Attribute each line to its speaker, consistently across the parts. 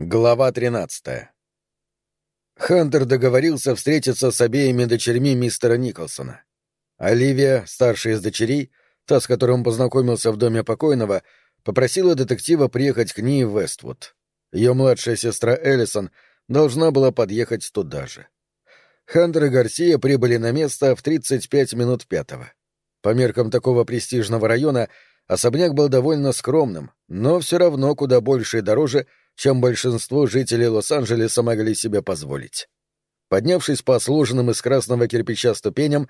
Speaker 1: Глава 13 Хантер договорился встретиться с обеими дочерьми мистера Николсона. Оливия, старшая из дочерей, та, с которой он познакомился в доме покойного, попросила детектива приехать к ней в Вествуд. Ее младшая сестра Эллисон должна была подъехать туда же. Хантер и Гарсия прибыли на место в 35 минут пятого. По меркам такого престижного района особняк был довольно скромным, но все равно куда больше и дороже — чем большинство жителей Лос-Анджелеса могли себе позволить. Поднявшись по сложенным из красного кирпича ступеням,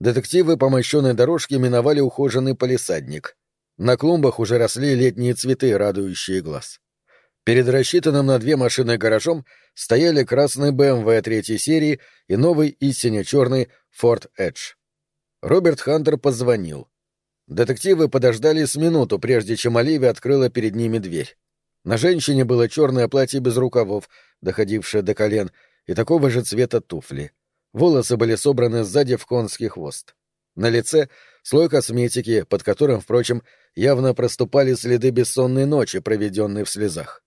Speaker 1: детективы по мощенной дорожке миновали ухоженный полисадник. На клумбах уже росли летние цветы, радующие глаз. Перед рассчитанным на две машины гаражом стояли красный БМВ третьей серии и новый и сине-черный Ford Edge. Роберт Хантер позвонил. Детективы подождали с минуту, прежде чем Оливия открыла перед ними дверь. На женщине было черное платье без рукавов, доходившее до колен, и такого же цвета туфли. Волосы были собраны сзади в конский хвост. На лице слой косметики, под которым, впрочем, явно проступали следы бессонной ночи, проведенной в слезах.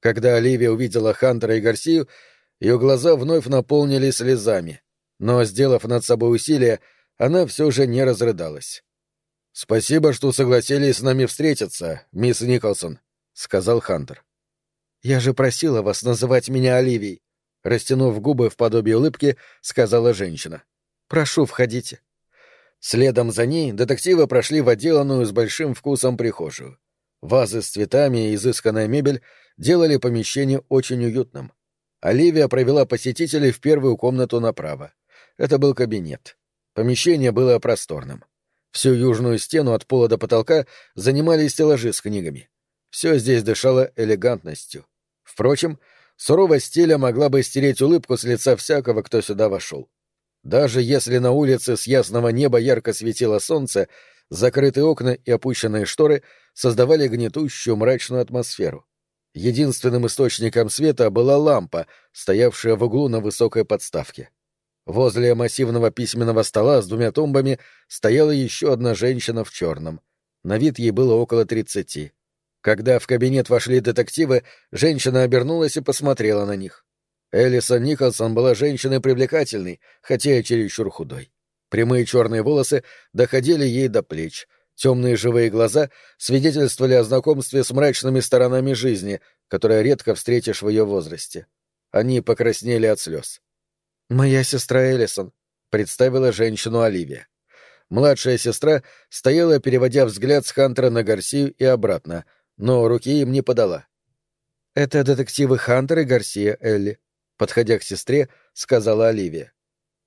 Speaker 1: Когда Оливия увидела Хантера и Гарсию, ее глаза вновь наполнились слезами, но, сделав над собой усилие, она все же не разрыдалась. «Спасибо, что согласились с нами встретиться, мисс Николсон», — сказал Хантер. «Я же просила вас называть меня Оливией», — растянув губы в подобие улыбки, сказала женщина. «Прошу, входите». Следом за ней детективы прошли в отделанную с большим вкусом прихожую. Вазы с цветами и изысканная мебель делали помещение очень уютным. Оливия провела посетителей в первую комнату направо. Это был кабинет. Помещение было просторным. Всю южную стену от пола до потолка занимали стеллажи с книгами. Все здесь дышало элегантностью. Впрочем, суровость стиля могла бы стереть улыбку с лица всякого, кто сюда вошел. Даже если на улице с ясного неба ярко светило солнце, закрытые окна и опущенные шторы создавали гнетущую мрачную атмосферу. Единственным источником света была лампа, стоявшая в углу на высокой подставке. Возле массивного письменного стола с двумя тумбами стояла еще одна женщина в черном. На вид ей было около тридцати. Когда в кабинет вошли детективы, женщина обернулась и посмотрела на них. Элисон Николсон была женщиной привлекательной, хотя и чересчур худой. Прямые черные волосы доходили ей до плеч. Темные живые глаза свидетельствовали о знакомстве с мрачными сторонами жизни, которые редко встретишь в ее возрасте. Они покраснели от слез. «Моя сестра Элисон», — представила женщину Оливия. Младшая сестра стояла, переводя взгляд с Хантера на Гарсию и обратно — но руки им не подала. «Это детективы Хантер и Гарсия Элли», — подходя к сестре, сказала Оливия.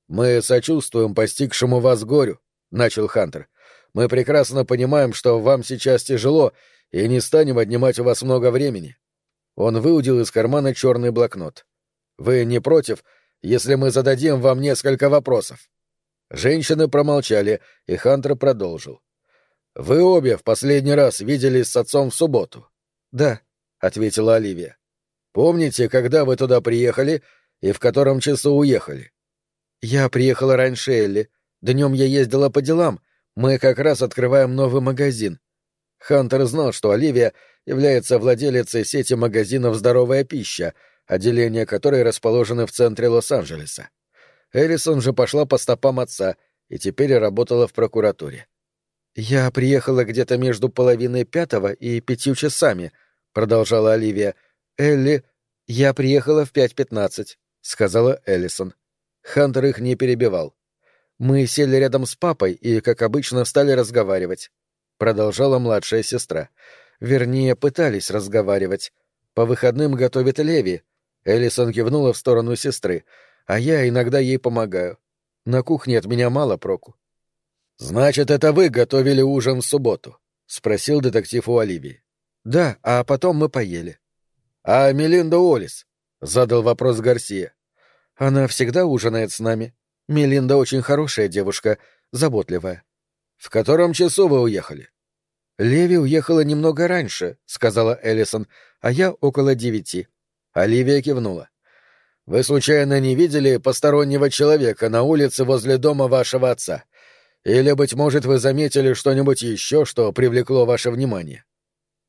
Speaker 1: «Мы сочувствуем постигшему вас горю», — начал Хантер. «Мы прекрасно понимаем, что вам сейчас тяжело, и не станем отнимать у вас много времени». Он выудил из кармана черный блокнот. «Вы не против, если мы зададим вам несколько вопросов?» Женщины промолчали, и Хантер продолжил. Вы обе в последний раз виделись с отцом в субботу? Да, ответила Оливия. Помните, когда вы туда приехали и в котором часу уехали? Я приехала раньше Элли. Днем я ездила по делам. Мы как раз открываем новый магазин. Хантер знал, что Оливия является владелицей сети магазинов «Здоровая пища», отделение которой расположено в центре Лос-Анджелеса. Эллисон же пошла по стопам отца и теперь работала в прокуратуре. «Я приехала где-то между половиной пятого и пятью часами», — продолжала Оливия. «Элли, я приехала в пять пятнадцать», — сказала Эллисон. Хантер их не перебивал. «Мы сели рядом с папой и, как обычно, стали разговаривать», — продолжала младшая сестра. «Вернее, пытались разговаривать. По выходным готовит Леви». Эллисон кивнула в сторону сестры. «А я иногда ей помогаю. На кухне от меня мало проку. «Значит, это вы готовили ужин в субботу?» — спросил детектив у Оливии. «Да, а потом мы поели». «А Мелинда Олис?» — задал вопрос Гарсия. «Она всегда ужинает с нами. Мелинда очень хорошая девушка, заботливая». «В котором часу вы уехали?» «Леви уехала немного раньше», — сказала Эллисон, — «а я около девяти». Оливия кивнула. «Вы случайно не видели постороннего человека на улице возле дома вашего отца?» Или, быть может, вы заметили что-нибудь еще, что привлекло ваше внимание?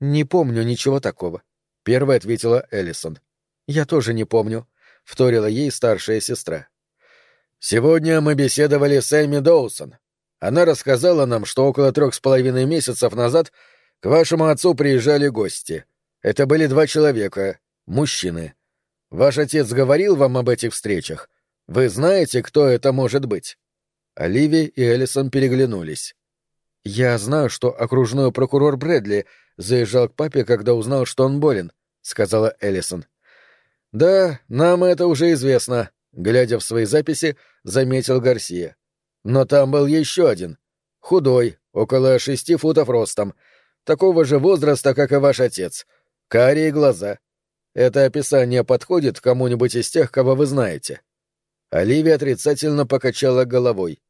Speaker 1: Не помню ничего такого, первая ответила Эллисон. Я тоже не помню, — вторила ей старшая сестра. Сегодня мы беседовали с Эми Доусон. Она рассказала нам, что около трех с половиной месяцев назад к вашему отцу приезжали гости. Это были два человека, мужчины. Ваш отец говорил вам об этих встречах? Вы знаете, кто это может быть?» Оливия и Эллисон переглянулись. «Я знаю, что окружной прокурор Брэдли заезжал к папе, когда узнал, что он болен», — сказала Эллисон. «Да, нам это уже известно», — глядя в свои записи, заметил Гарсия. «Но там был еще один. Худой, около шести футов ростом, такого же возраста, как и ваш отец. Карие глаза. Это описание подходит кому-нибудь из тех, кого вы знаете?» Оливия отрицательно покачала головой.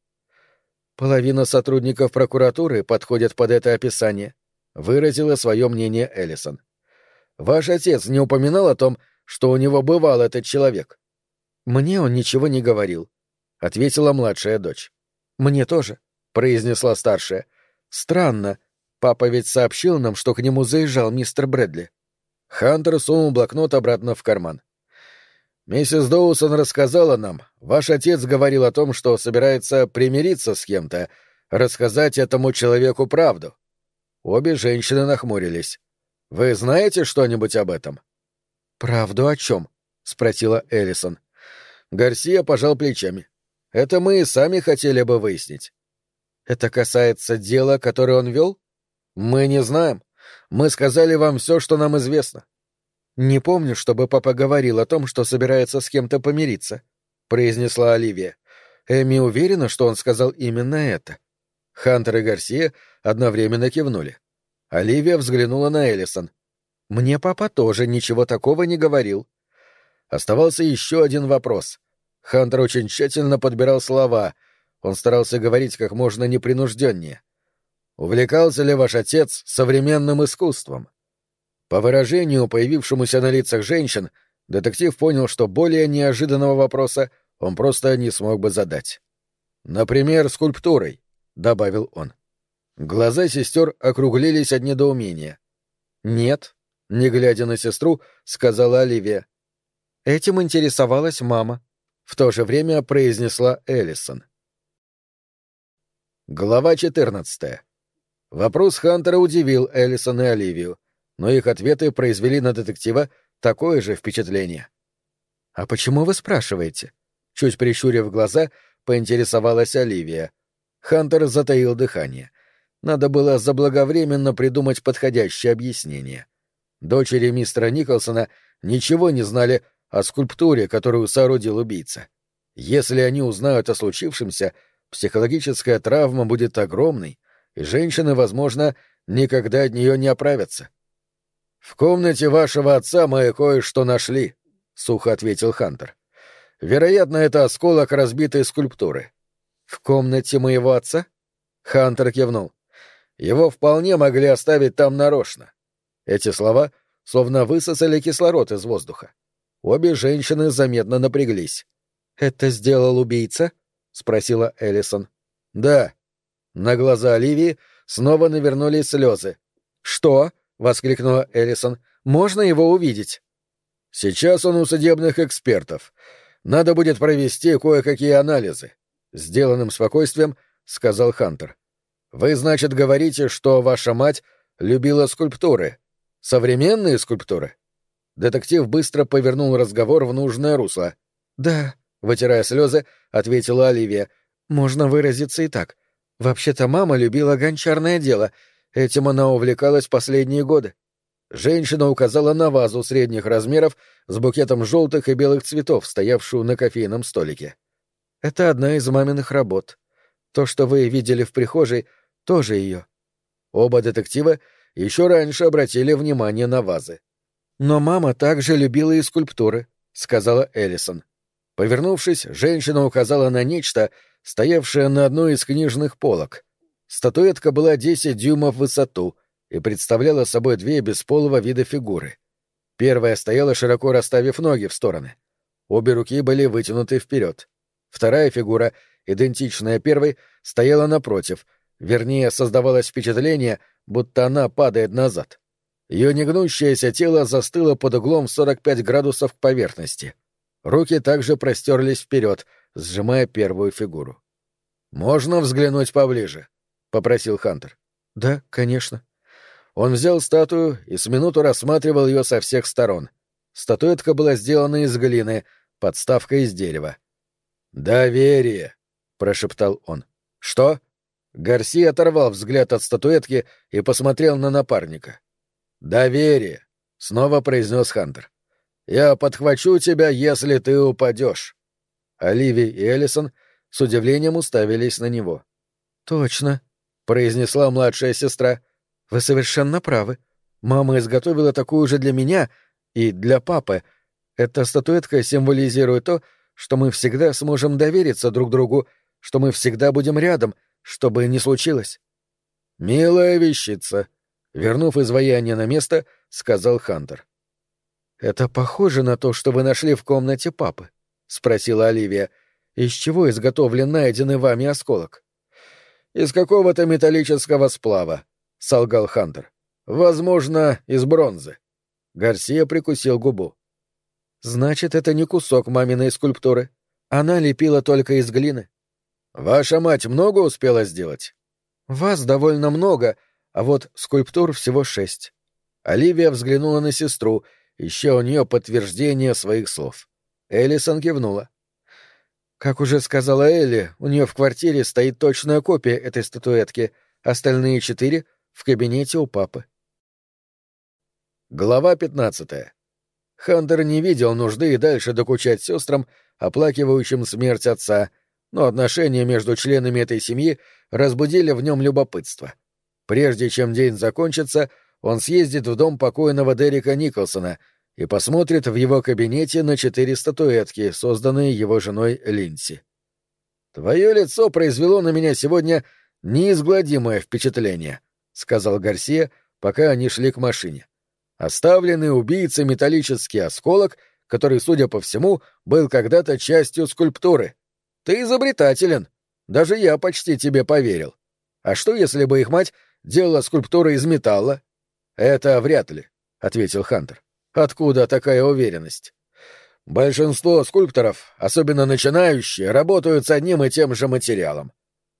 Speaker 1: «Половина сотрудников прокуратуры подходят под это описание», — выразила свое мнение Эллисон. «Ваш отец не упоминал о том, что у него бывал этот человек?» «Мне он ничего не говорил», — ответила младшая дочь. «Мне тоже», — произнесла старшая. «Странно. Папа ведь сообщил нам, что к нему заезжал мистер Брэдли». Хантер сунул блокнот обратно в карман. «Миссис Доусон рассказала нам. Ваш отец говорил о том, что собирается примириться с кем-то, рассказать этому человеку правду». Обе женщины нахмурились. «Вы знаете что-нибудь об этом?» «Правду о чем?» — спросила Эллисон. Гарсия пожал плечами. «Это мы и сами хотели бы выяснить». «Это касается дела, которое он вел?» «Мы не знаем. Мы сказали вам все, что нам известно. «Не помню, чтобы папа говорил о том, что собирается с кем-то помириться», — произнесла Оливия. Эми уверена, что он сказал именно это. Хантер и Гарсия одновременно кивнули. Оливия взглянула на Эллисон. «Мне папа тоже ничего такого не говорил». Оставался еще один вопрос. Хантер очень тщательно подбирал слова. Он старался говорить как можно непринужденнее. «Увлекался ли ваш отец современным искусством?» По выражению, появившемуся на лицах женщин, детектив понял, что более неожиданного вопроса он просто не смог бы задать. «Например, скульптурой», — добавил он. Глаза сестер округлились от недоумения. «Нет», — не глядя на сестру, сказала Оливия. «Этим интересовалась мама», — в то же время произнесла Эллисон. Глава 14. Вопрос Хантера удивил Эллисон и Оливию но их ответы произвели на детектива такое же впечатление. «А почему вы спрашиваете?» Чуть прищурив глаза, поинтересовалась Оливия. Хантер затаил дыхание. Надо было заблаговременно придумать подходящее объяснение. Дочери мистера Николсона ничего не знали о скульптуре, которую соорудил убийца. Если они узнают о случившемся, психологическая травма будет огромной, и женщины, возможно, никогда от нее не оправятся. «В комнате вашего отца мы кое-что нашли», — сухо ответил Хантер. «Вероятно, это осколок разбитой скульптуры». «В комнате моего отца?» Хантер кивнул. «Его вполне могли оставить там нарочно». Эти слова словно высосали кислород из воздуха. Обе женщины заметно напряглись. «Это сделал убийца?» — спросила Эллисон. «Да». На глаза Оливии снова навернулись слезы. «Что?» Воскликнула Эллисон. Можно его увидеть? Сейчас он у судебных экспертов. Надо будет провести кое-какие анализы. Сделанным спокойствием сказал Хантер. Вы, значит, говорите, что ваша мать любила скульптуры. Современные скульптуры? Детектив быстро повернул разговор в нужное русло. Да, вытирая слезы, ответила Оливия. Можно выразиться и так. Вообще-то мама любила гончарное дело — Этим она увлекалась последние годы. Женщина указала на вазу средних размеров с букетом желтых и белых цветов, стоявшую на кофейном столике. Это одна из маминых работ. То, что вы видели в прихожей, тоже ее. Оба детектива еще раньше обратили внимание на вазы. Но мама также любила и скульптуры, сказала Эллисон. Повернувшись, женщина указала на нечто, стоявшее на одной из книжных полок — Статуэтка была 10 дюймов в высоту и представляла собой две бесполого вида фигуры. Первая стояла широко расставив ноги в стороны. Обе руки были вытянуты вперед. Вторая фигура, идентичная первой, стояла напротив, вернее, создавалось впечатление, будто она падает назад. Ее негнущееся тело застыло под углом 45 градусов к поверхности. Руки также простерлись вперед, сжимая первую фигуру. «Можно взглянуть поближе?» — попросил Хантер.
Speaker 2: «Да, конечно».
Speaker 1: Он взял статую и с минуту рассматривал ее со всех сторон. Статуэтка была сделана из глины, подставка из дерева. «Доверие!» — прошептал он. «Что?» Гарсия оторвал взгляд от статуэтки и посмотрел на напарника. «Доверие!» — снова произнес Хантер. «Я подхвачу тебя, если ты упадешь». Оливия и Эллисон с удивлением уставились на него.
Speaker 2: «Точно», — произнесла младшая сестра. «Вы совершенно правы. Мама изготовила такую же для меня и для папы. Эта статуэтка символизирует то, что мы всегда сможем довериться друг другу, что мы всегда будем рядом, что бы ни случилось».
Speaker 1: «Милая вещица», — вернув изваяние на место, сказал Хантер.
Speaker 2: «Это похоже на то, что вы нашли в комнате папы?» — спросила Оливия. «Из чего изготовлен найденный вами осколок?»
Speaker 1: «Из какого-то металлического сплава», — солгал Хантер. «Возможно, из бронзы». Гарсия прикусил губу.
Speaker 2: «Значит, это не кусок маминой скульптуры. Она лепила только из глины».
Speaker 1: «Ваша мать много успела сделать?»
Speaker 2: «Вас довольно много, а вот скульптур всего шесть».
Speaker 1: Оливия взглянула на сестру, ища у нее подтверждение своих слов. Эллисон кивнула.
Speaker 2: Как уже сказала Элли, у нее в квартире стоит точная копия этой статуэтки, остальные четыре — в кабинете у папы.
Speaker 1: Глава пятнадцатая. Хантер не видел нужды и дальше докучать сестрам, оплакивающим смерть отца, но отношения между членами этой семьи разбудили в нем любопытство. Прежде чем день закончится, он съездит в дом покойного Дерека Николсона и посмотрит в его кабинете на четыре статуэтки, созданные его женой Линси. «Твое лицо произвело на меня сегодня неизгладимое впечатление», — сказал Гарсия, пока они шли к машине. Оставленный убийцей металлический осколок, который, судя по всему, был когда-то частью скульптуры. Ты изобретателен. Даже я почти тебе поверил. А что, если бы их мать делала скульптуры из металла? Это вряд ли, — ответил Хантер. Откуда такая уверенность? Большинство скульпторов, особенно начинающие, работают с одним и тем же материалом.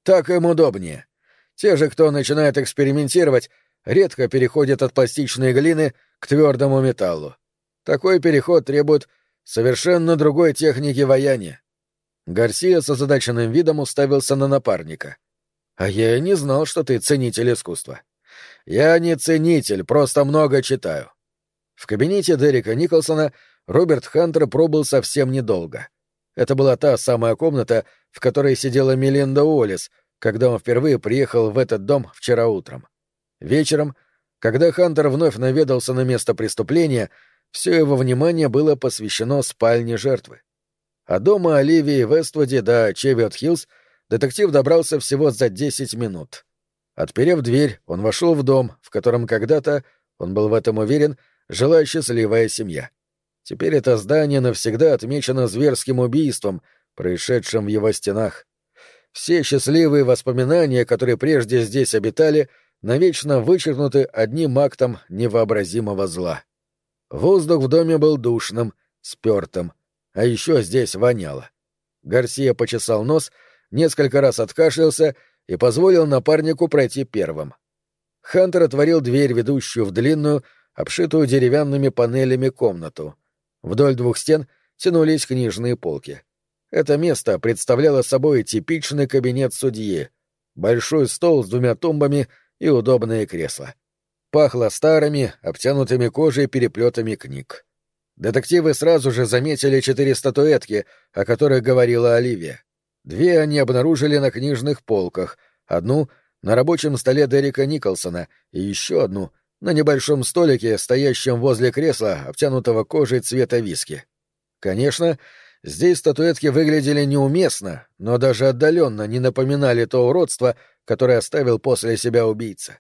Speaker 1: Так им удобнее. Те же, кто начинает экспериментировать, редко переходят от пластичной глины к твердому металлу. Такой переход требует совершенно другой техники ваяния. Гарсия с озадаченным видом уставился на напарника. «А я не знал, что ты ценитель искусства». «Я не ценитель, просто много читаю». В кабинете Дерека Николсона Роберт Хантер пробыл совсем недолго. Это была та самая комната, в которой сидела Мелинда Уоллес, когда он впервые приехал в этот дом вчера утром. Вечером, когда Хантер вновь наведался на место преступления, все его внимание было посвящено спальне жертвы. А дома Оливии Вествуди до Чевиот-Хиллз детектив добрался всего за десять минут. Отперев дверь, он вошел в дом, в котором когда-то, он был в этом уверен, жила счастливая семья. Теперь это здание навсегда отмечено зверским убийством, происшедшим в его стенах. Все счастливые воспоминания, которые прежде здесь обитали, навечно вычеркнуты одним актом невообразимого зла. Воздух в доме был душным, спертым, а еще здесь воняло. Гарсия почесал нос, несколько раз откашлялся и позволил напарнику пройти первым. Хантер отворил дверь, ведущую в длинную, обшитую деревянными панелями комнату. Вдоль двух стен тянулись книжные полки. Это место представляло собой типичный кабинет судьи. Большой стол с двумя тумбами и удобные кресла. Пахло старыми, обтянутыми кожей переплетами книг. Детективы сразу же заметили четыре статуэтки, о которых говорила Оливия. Две они обнаружили на книжных полках, одну — на рабочем столе Дерека Николсона и еще одну — на небольшом столике, стоящем возле кресла, обтянутого кожей цвета виски. Конечно, здесь статуэтки выглядели неуместно, но даже отдаленно не напоминали то уродство, которое оставил после себя убийца.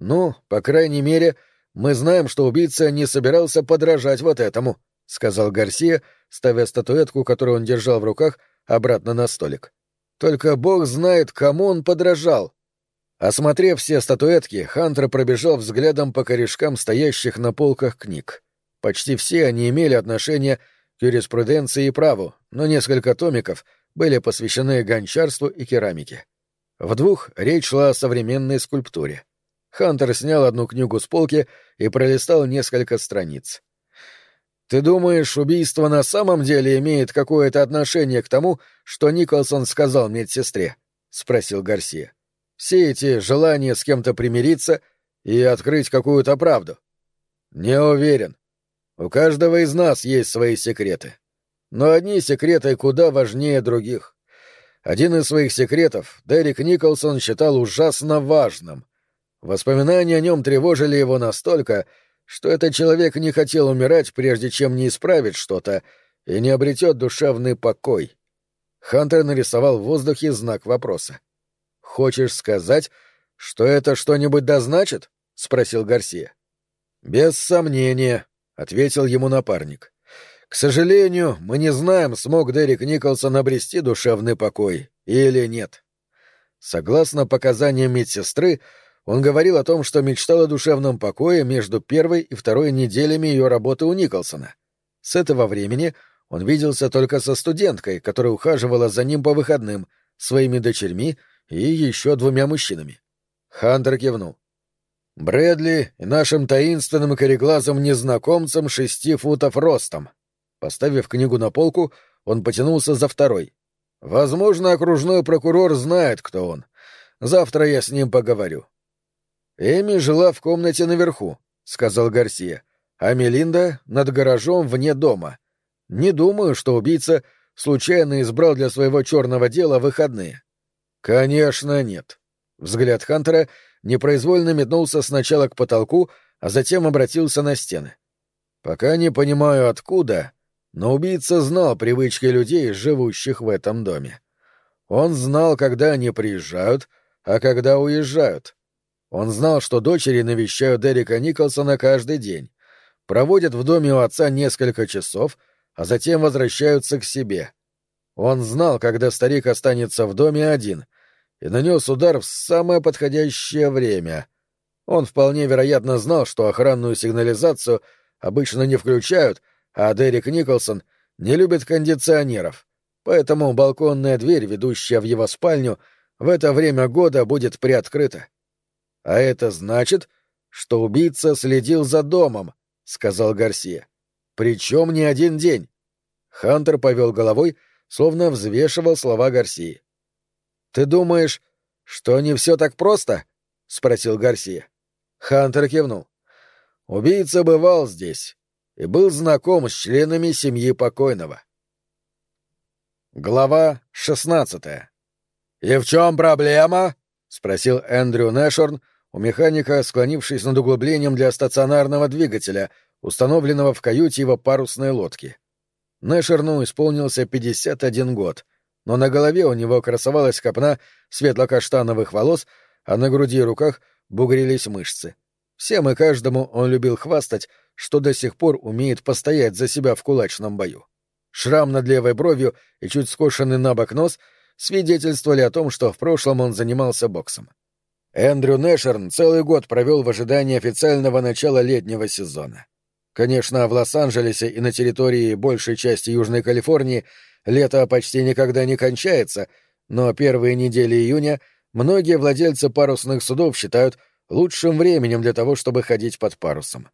Speaker 1: «Ну, по крайней мере, мы знаем, что убийца не собирался подражать вот этому», — сказал Гарсия, ставя статуэтку, которую он держал в руках, обратно на столик. «Только бог знает, кому он подражал». Осмотрев все статуэтки, Хантер пробежал взглядом по корешкам стоящих на полках книг. Почти все они имели отношение к юриспруденции и праву, но несколько томиков были посвящены гончарству и керамике. В двух речь шла о современной скульптуре. Хантер снял одну книгу с полки и пролистал несколько страниц. «Ты думаешь, убийство на самом деле имеет какое-то отношение к тому, что Николсон сказал медсестре?» — спросил Гарсия. «Все эти желания с кем-то примириться и открыть какую-то правду?» «Не уверен. У каждого из нас есть свои секреты. Но одни секреты куда важнее других. Один из своих секретов Дерек Николсон считал ужасно важным. Воспоминания о нем тревожили его настолько, что этот человек не хотел умирать, прежде чем не исправит что-то и не обретет душевный покой. Хантер нарисовал в воздухе знак вопроса. «Хочешь сказать, что это что-нибудь дозначит?» — спросил Гарсия. «Без сомнения», — ответил ему напарник. «К сожалению, мы не знаем, смог Дерек Николсон обрести душевный покой или нет». Согласно показаниям медсестры, он говорил о том, что мечтал о душевном покое между первой и второй неделями ее работы у Николсона. С этого времени он виделся только со студенткой, которая ухаживала за ним по выходным, своими дочерьми и еще двумя мужчинами. Хантер кивнул. Брэдли и нашим таинственным кореглазым незнакомцем шести футов ростом. Поставив книгу на полку, он потянулся за второй. Возможно, окружной прокурор знает, кто он. Завтра я с ним поговорю. Эми жила в комнате наверху, сказал Гарсия, а Мелинда над гаражом вне дома. Не думаю, что убийца случайно избрал для своего черного дела выходные. Конечно, нет. Взгляд Хантера непроизвольно метнулся сначала к потолку, а затем обратился на стены. Пока не понимаю откуда, но убийца знал привычки людей, живущих в этом доме. Он знал, когда они приезжают, а когда уезжают. Он знал, что дочери навещают Дерека Николсона каждый день, проводят в доме у отца несколько часов, а затем возвращаются к себе. Он знал, когда старик останется в доме один, и нанес удар в самое подходящее время. Он вполне вероятно знал, что охранную сигнализацию обычно не включают, а Дерек Николсон не любит кондиционеров, поэтому балконная дверь, ведущая в его спальню, в это время года будет приоткрыта. А это значит, что убийца следил за домом, сказал Гарсия. Причем не один день. Хантер повел головой, словно взвешивал слова Гарсии. Ты думаешь, что не все так просто? спросил Гарсия. Хантер кивнул. Убийца бывал здесь и был знаком с членами семьи покойного. Глава шестнадцатая. «И в чем проблема?» — спросил Эндрю Нэшорн, у механика, склонившись над углублением для стационарного двигателя, установленного в каюте его парусной лодки. Нэшерну исполнился 51 год, но на голове у него красовалась копна светло-каштановых волос, а на груди и руках бугрились мышцы. Всем и каждому он любил хвастать, что до сих пор умеет постоять за себя в кулачном бою. Шрам над левой бровью и чуть скошенный на бок нос свидетельствовали о том, что в прошлом он занимался боксом. Эндрю Нэшерн целый год провел в ожидании официального начала летнего сезона. Конечно, в Лос-Анджелесе и на территории большей части Южной Калифорнии лето почти никогда не кончается, но первые недели июня многие владельцы парусных судов считают лучшим временем для того, чтобы ходить под парусом.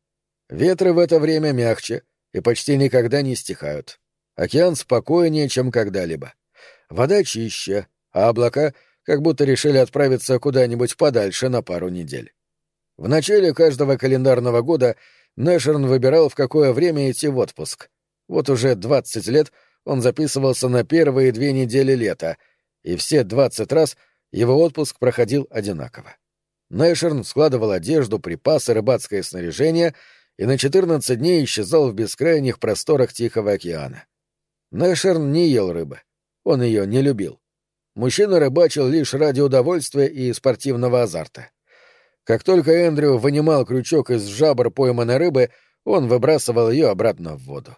Speaker 1: Ветры в это время мягче и почти никогда не стихают. Океан спокойнее, чем когда-либо. Вода чище, а облака — как будто решили отправиться куда-нибудь подальше на пару недель. В начале каждого календарного года Нэшерн выбирал, в какое время идти в отпуск. Вот уже 20 лет он записывался на первые две недели лета, и все 20 раз его отпуск проходил одинаково. Нэшерн складывал одежду, припасы, рыбацкое снаряжение и на 14 дней исчезал в бескрайних просторах Тихого океана. Нэшерн не ел рыбы. Он ее не любил. Мужчина рыбачил лишь ради удовольствия и спортивного азарта. Как только Эндрю вынимал крючок из жабр пойманной рыбы, он выбрасывал ее обратно в воду.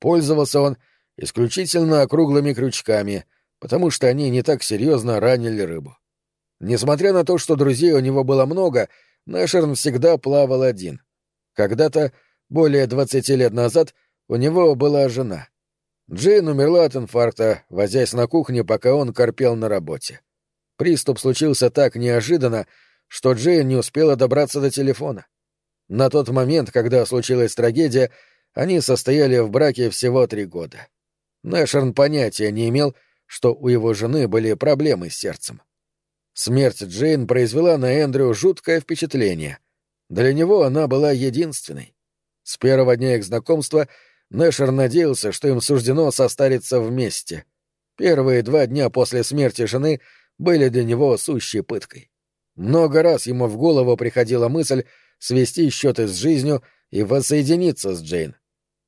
Speaker 1: Пользовался он исключительно округлыми крючками, потому что они не так серьезно ранили рыбу. Несмотря на то, что друзей у него было много, Нэшерн всегда плавал один. Когда-то, более двадцати лет назад, у него была жена. Джейн умерла от инфаркта, возясь на кухне, пока он корпел на работе. Приступ случился так неожиданно, что Джейн не успела добраться до телефона. На тот момент, когда случилась трагедия, они состояли в браке всего три года. Нэшерн понятия не имел, что у его жены были проблемы с сердцем. Смерть Джейн произвела на Эндрю жуткое впечатление. Для него она была единственной. С первого дня их знакомства Нэшер надеялся, что им суждено состариться вместе. Первые два дня после смерти жены были для него сущей пыткой. Много раз ему в голову приходила мысль свести счеты с жизнью и воссоединиться с Джейн.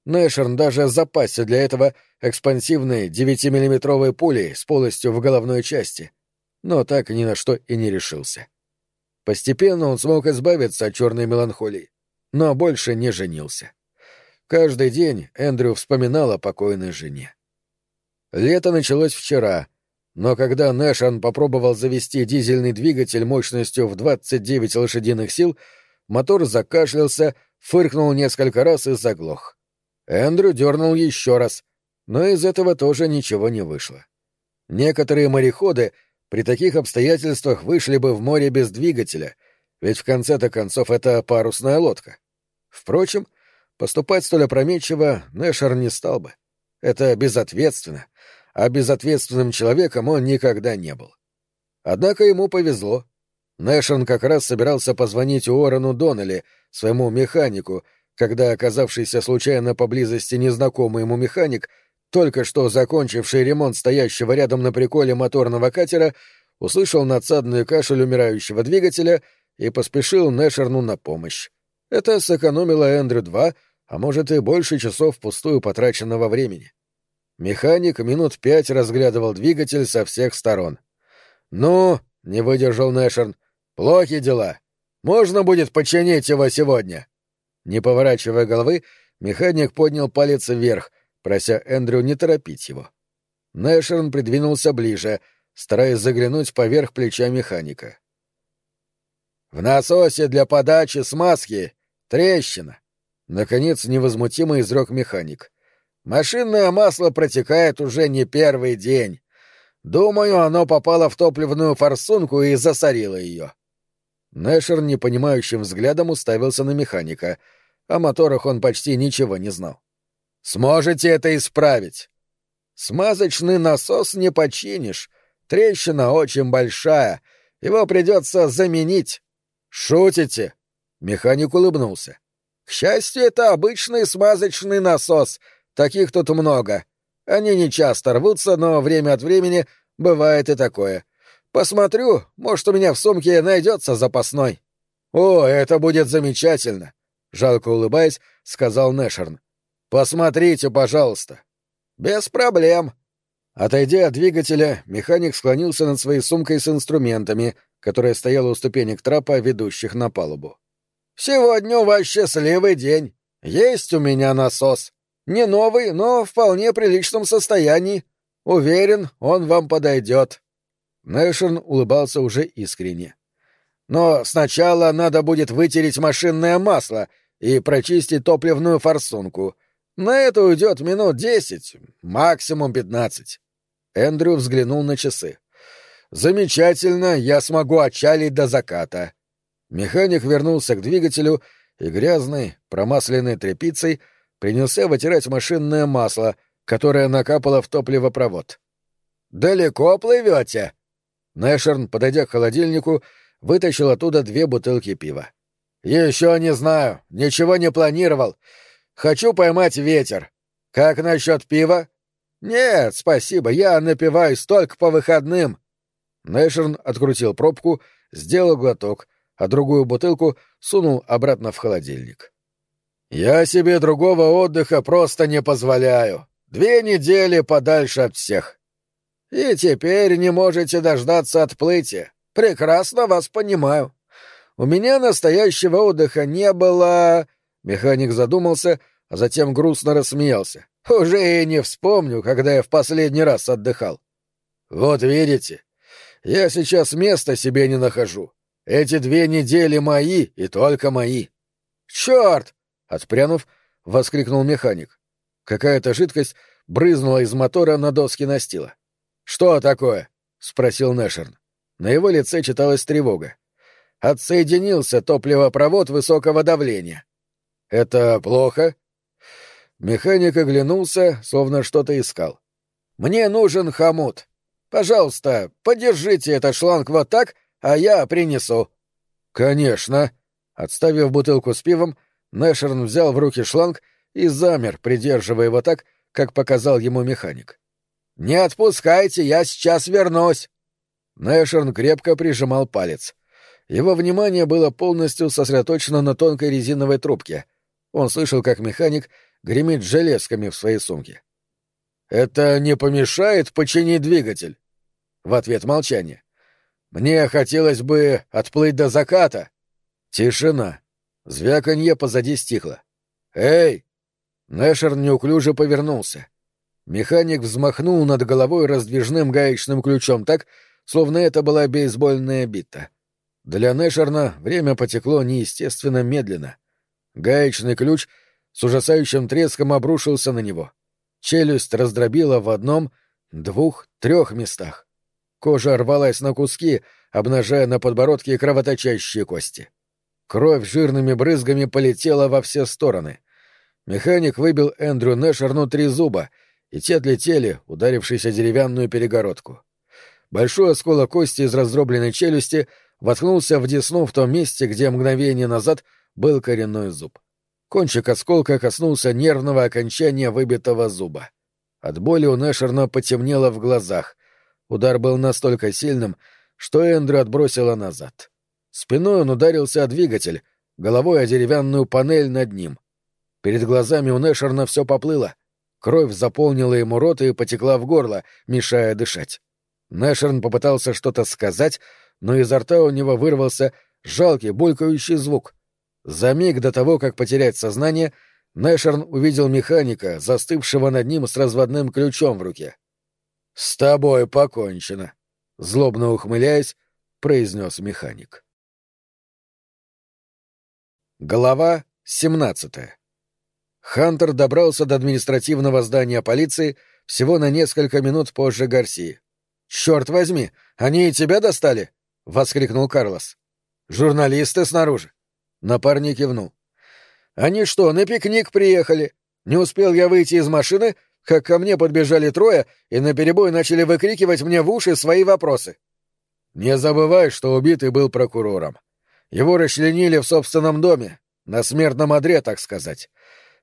Speaker 1: Нэшерн даже запасся для этого экспансивной 9-миллиметровой пулей с полостью в головной части, но так ни на что и не решился. Постепенно он смог избавиться от черной меланхолии, но больше не женился. Каждый день Эндрю вспоминал о покойной жене. Лето началось вчера, но когда Нэшан попробовал завести дизельный двигатель мощностью в 29 лошадиных сил, мотор закашлялся, фыркнул несколько раз и заглох. Эндрю дернул еще раз, но из этого тоже ничего не вышло. Некоторые мореходы — при таких обстоятельствах вышли бы в море без двигателя, ведь в конце-то концов это парусная лодка. Впрочем, поступать столь опрометчиво Нэшер не стал бы. Это безответственно, а безответственным человеком он никогда не был. Однако ему повезло. Нэшен как раз собирался позвонить Уоррену Доннелли, своему механику, когда оказавшийся случайно поблизости незнакомый ему механик — только что закончивший ремонт стоящего рядом на приколе моторного катера, услышал надсадный кашель умирающего двигателя и поспешил Нэшерну на помощь. Это сэкономило Эндрю два, а может и больше часов пустую потраченного времени. Механик минут пять разглядывал двигатель со всех сторон. «Ну, — не выдержал Нэшерн, — плохи дела. Можно будет починить его сегодня?» Не поворачивая головы, механик поднял палец вверх, прося Эндрю не торопить его. Нэшерн придвинулся ближе, стараясь заглянуть поверх плеча механика. «В насосе для подачи смазки трещина!» Наконец невозмутимо изрек механик. «Машинное масло протекает уже не первый день. Думаю, оно попало в топливную форсунку и засорило ее». Нэшер непонимающим взглядом уставился на механика. О моторах он почти ничего не знал. Сможете это исправить? Смазочный насос не починишь. Трещина очень большая. Его придется заменить. Шутите? Механик улыбнулся. К счастью, это обычный смазочный насос. Таких тут много. Они не часто рвутся, но время от времени бывает и такое. Посмотрю, может, у меня в сумке найдется запасной. О, это будет замечательно, жалко улыбаясь, сказал Нэшерн. Посмотрите, пожалуйста. Без проблем. Отойдя от двигателя, механик склонился над своей сумкой с инструментами, которая стояла у ступенек трапа, ведущих на палубу. Сегодня у вас счастливый день. Есть у меня насос. Не новый, но в вполне приличном состоянии. Уверен, он вам подойдет. Нэшерн улыбался уже искренне. Но сначала надо будет вытереть машинное масло и прочистить топливную форсунку — на это уйдет минут десять, максимум пятнадцать. Эндрю взглянул на часы. Замечательно, я смогу отчалить до заката. Механик вернулся к двигателю и грязной, промасленной тряпицей принялся вытирать машинное масло, которое накапало в топливопровод. «Далеко плывете?» Нэшерн, подойдя к холодильнику, вытащил оттуда две бутылки пива. «Еще не знаю, ничего не планировал. Хочу поймать ветер. Как насчет пива? Нет, спасибо, я напиваюсь только по выходным. Нэшерн открутил пробку, сделал глоток, а другую бутылку сунул обратно в холодильник. Я себе другого отдыха просто не позволяю. Две недели подальше от всех. И теперь не можете дождаться отплытия. Прекрасно вас понимаю. У меня настоящего отдыха не было... Механик задумался, а затем грустно рассмеялся. «Уже и не вспомню, когда я в последний раз отдыхал». «Вот видите, Я сейчас места себе не нахожу. Эти две недели мои и только мои. Черт! Отпрянув, воскликнул механик. Какая-то жидкость брызнула из мотора на доски настила. Что такое? спросил Нэшерн. На его лице читалась тревога. Отсоединился топливопровод высокого давления. Это плохо? Механик оглянулся, словно что-то искал. Мне нужен хомут. Пожалуйста, подержите этот шланг вот так, а я принесу. Конечно. Отставив бутылку с пивом, Нэшерн взял в руки шланг и замер, придерживая его так, как показал ему механик. «Не отпускайте, я сейчас вернусь!» Нэшерн крепко прижимал палец. Его внимание было полностью сосредоточено на тонкой резиновой трубке. Он слышал, как механик гремит железками в своей сумке. «Это не помешает починить двигатель?» В ответ молчание. «Мне хотелось бы отплыть до заката». Тишина. Звяканье позади стихло. «Эй!» Нэшер неуклюже повернулся. Механик взмахнул над головой раздвижным гаечным ключом так, словно это была бейсбольная бита. Для Нэшерна время потекло неестественно медленно. Гаечный ключ с ужасающим треском обрушился на него. Челюсть раздробила в одном, двух, трех местах. Кожа рвалась на куски, обнажая на подбородке кровоточащие кости. Кровь жирными брызгами полетела во все стороны. Механик выбил Эндрю Нэшерну три зуба, и те отлетели, ударившись о деревянную перегородку. Большой осколок кости из раздробленной челюсти воткнулся в десну в том месте, где мгновение назад был коренной зуб. Кончик осколка коснулся нервного окончания выбитого зуба. От боли у Нэшерна потемнело в глазах. Удар был настолько сильным, что Эндрю отбросило назад. Спиной он ударился о двигатель, головой о деревянную панель над ним. Перед глазами у Нэшерна все поплыло. Кровь заполнила ему рот и потекла в горло, мешая дышать. Нэшерн попытался что-то сказать, но изо рта у него вырвался жалкий, булькающий звук. За миг до того, как потерять сознание, Нэшерн увидел механика, застывшего над ним с разводным ключом в руке. «С тобой покончено», — злобно ухмыляясь, произнес механик. Глава 17 Хантер добрался до административного здания полиции всего на несколько минут позже Гарсии. «Черт возьми, они и тебя достали!» — воскликнул Карлос. «Журналисты снаружи. Напарник кивнул. «Они что, на пикник приехали? Не успел я выйти из машины, как ко мне подбежали трое и наперебой начали выкрикивать мне в уши свои вопросы». «Не забывай, что убитый был прокурором. Его расчленили в собственном доме, на смертном одре, так сказать.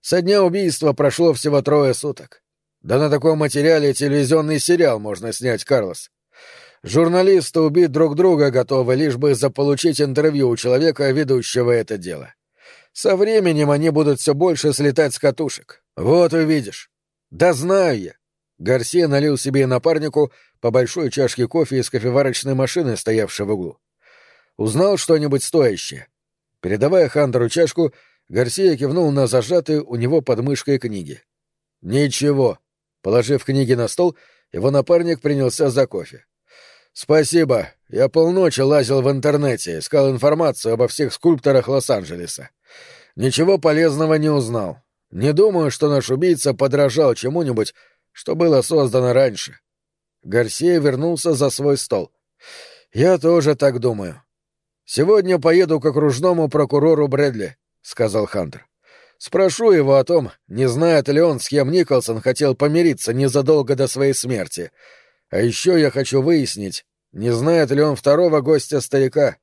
Speaker 1: Со дня убийства прошло всего трое суток. Да на таком материале телевизионный сериал можно снять, Карлос. Журналисты убить друг друга готовы, лишь бы заполучить интервью у человека, ведущего это дело. Со временем они будут все больше слетать с катушек. Вот увидишь. Да знаю я. Гарсия налил себе и напарнику по большой чашке кофе из кофеварочной машины, стоявшей в углу. Узнал что-нибудь стоящее. Передавая Хантеру чашку, Гарсия кивнул на зажатые у него под мышкой книги. «Ничего». Положив книги на стол, его напарник принялся за кофе. «Спасибо. Я полночи лазил в интернете, искал информацию обо всех скульпторах Лос-Анджелеса. Ничего полезного не узнал. Не думаю, что наш убийца подражал чему-нибудь, что было создано раньше». Гарсия вернулся за свой стол. «Я тоже так думаю. Сегодня поеду к окружному прокурору Брэдли», — сказал Хантер. «Спрошу его о том, не знает ли он, с кем Николсон хотел помириться незадолго до своей смерти» А еще я хочу выяснить, не знает ли он второго гостя старика.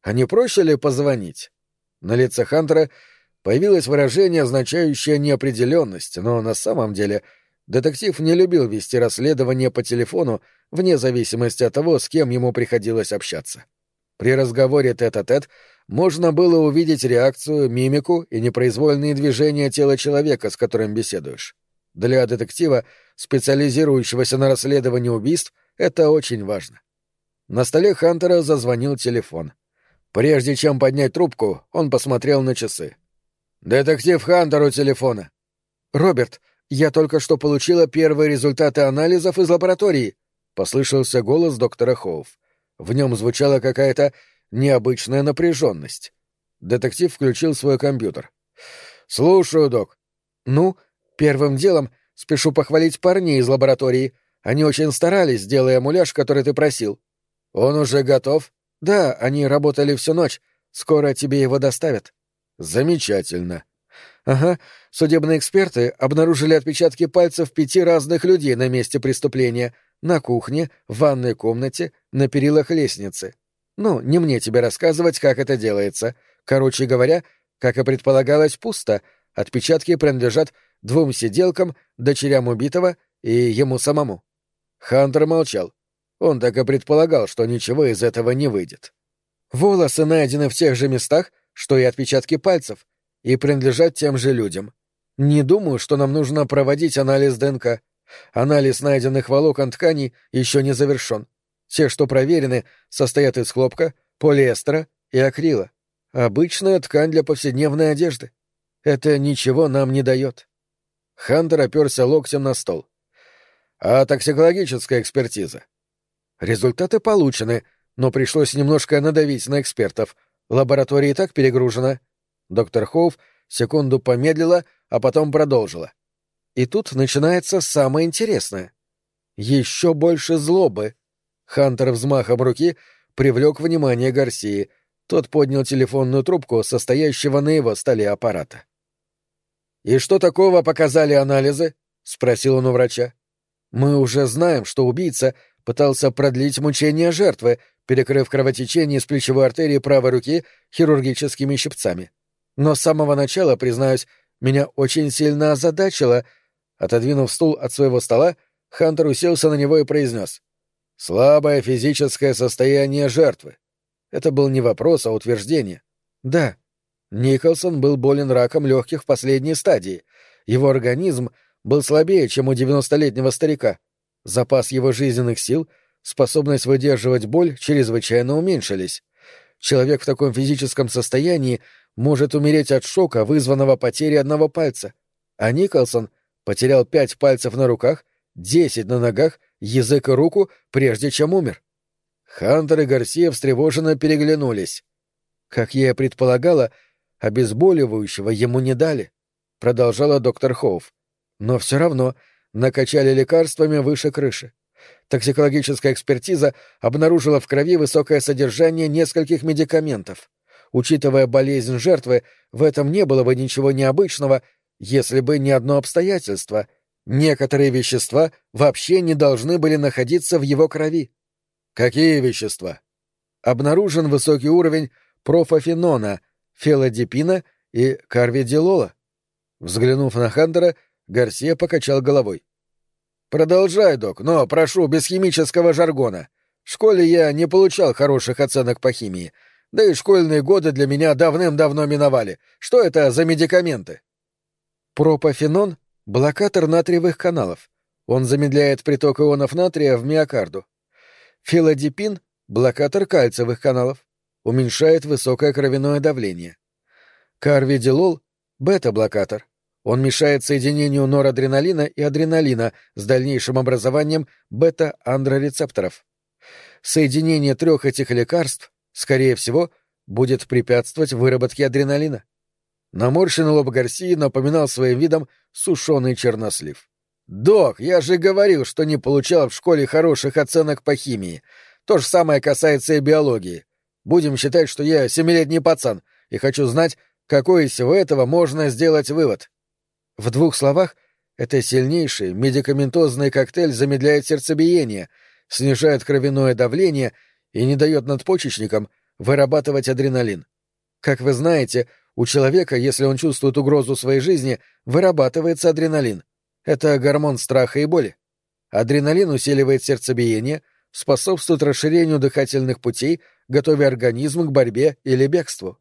Speaker 1: А не проще ли позвонить? На лице Хантера появилось выражение, означающее неопределенность, но на самом деле детектив не любил вести расследование по телефону вне зависимости от того, с кем ему приходилось общаться. При разговоре тет-а-тет -тет можно было увидеть реакцию, мимику и непроизвольные движения тела человека, с которым беседуешь. Для детектива, специализирующегося на расследовании убийств, это очень важно. На столе Хантера зазвонил телефон. Прежде чем поднять трубку, он посмотрел на часы. «Детектив Хантер у телефона». «Роберт, я только что получила первые результаты анализов из лаборатории», — послышался голос доктора Хоуф. В нем звучала какая-то необычная напряженность. Детектив включил свой компьютер. «Слушаю, док».
Speaker 2: «Ну, первым делом спешу похвалить парней из лаборатории. Они очень старались, делая муляж, который ты просил».
Speaker 1: «Он уже готов?»
Speaker 2: «Да, они работали всю ночь. Скоро тебе его доставят».
Speaker 1: «Замечательно».
Speaker 2: «Ага. Судебные эксперты обнаружили отпечатки пальцев пяти разных людей на месте преступления. На кухне, в ванной комнате, на перилах лестницы. Ну, не мне тебе рассказывать, как это делается. Короче говоря, как и предполагалось, пусто. Отпечатки принадлежат двум сиделкам, дочерям убитого и ему самому».
Speaker 1: Хантер молчал. Он так и предполагал, что ничего из этого не выйдет.
Speaker 2: Волосы найдены в тех же местах, что и отпечатки пальцев, и принадлежат тем же людям. Не думаю, что нам нужно проводить анализ ДНК. Анализ найденных волокон тканей еще не завершен. Те, что проверены, состоят из хлопка, полиэстера и акрила. Обычная ткань для повседневной одежды. Это ничего нам не дает.
Speaker 1: Хантер оперся локтем на стол. А токсикологическая экспертиза?
Speaker 2: Результаты получены, но пришлось немножко надавить на экспертов. Лаборатория и так перегружена. Доктор Хоув секунду помедлила, а потом продолжила. И тут начинается самое интересное. Еще больше злобы. Хантер взмахом руки привлек внимание Гарсии. Тот поднял телефонную трубку, состоящего на его столе аппарата. «И что такого показали анализы?» — спросил он у врача. «Мы уже знаем, что убийца пытался продлить мучения жертвы, перекрыв кровотечение из плечевой артерии правой руки хирургическими щипцами. Но с самого начала, признаюсь, меня очень сильно озадачило. Отодвинув стул от своего стола, Хантер уселся на него и произнес. «Слабое физическое состояние жертвы». Это был не вопрос, а утверждение. Да, Николсон был болен раком легких в последней стадии. Его организм был слабее, чем у девяностолетнего старика. Запас его жизненных сил, способность выдерживать боль чрезвычайно уменьшились. Человек в таком физическом состоянии может умереть от шока, вызванного потерей одного пальца. А Николсон потерял пять пальцев на руках, десять на ногах, язык и руку, прежде чем умер. Хантер и Гарсия встревоженно переглянулись. Как я и предполагала, обезболивающего ему не дали, — продолжала доктор Хоув. Но все равно накачали лекарствами выше крыши. Токсикологическая экспертиза обнаружила в крови высокое содержание нескольких медикаментов. Учитывая болезнь жертвы, в этом не было бы ничего необычного, если бы не одно обстоятельство. Некоторые вещества вообще не должны были находиться в его крови.
Speaker 1: Какие вещества?
Speaker 2: Обнаружен высокий уровень профофенона, фелодипина и карвидилола. Взглянув на Хантера, Гарсия покачал головой. «Продолжай, док, но, прошу, без химического жаргона. В школе я не получал хороших оценок по химии. Да и школьные годы для меня давным-давно миновали. Что это за медикаменты?» Пропофенон — блокатор натриевых каналов. Он замедляет приток ионов натрия в миокарду. Филодипин — блокатор кальциевых каналов. Уменьшает высокое кровяное давление. Карвидилол — бета-блокатор. Он мешает соединению норадреналина и адреналина с дальнейшим образованием бета-андрорецепторов. Соединение трех этих лекарств, скорее всего, будет препятствовать выработке адреналина. Наморщенный лоб Гарсии напоминал своим видом сушеный чернослив. «Док, я же говорил, что не получал в школе хороших оценок по химии. То же самое касается и биологии. Будем считать, что я семилетний пацан и хочу знать, какой из всего этого можно сделать вывод. В двух словах, это сильнейший медикаментозный коктейль замедляет сердцебиение, снижает кровяное давление и не дает надпочечникам вырабатывать адреналин. Как вы знаете, у человека, если он чувствует угрозу своей жизни, вырабатывается адреналин. Это гормон страха и боли. Адреналин усиливает сердцебиение, способствует расширению дыхательных путей, готовя организм к борьбе или бегству.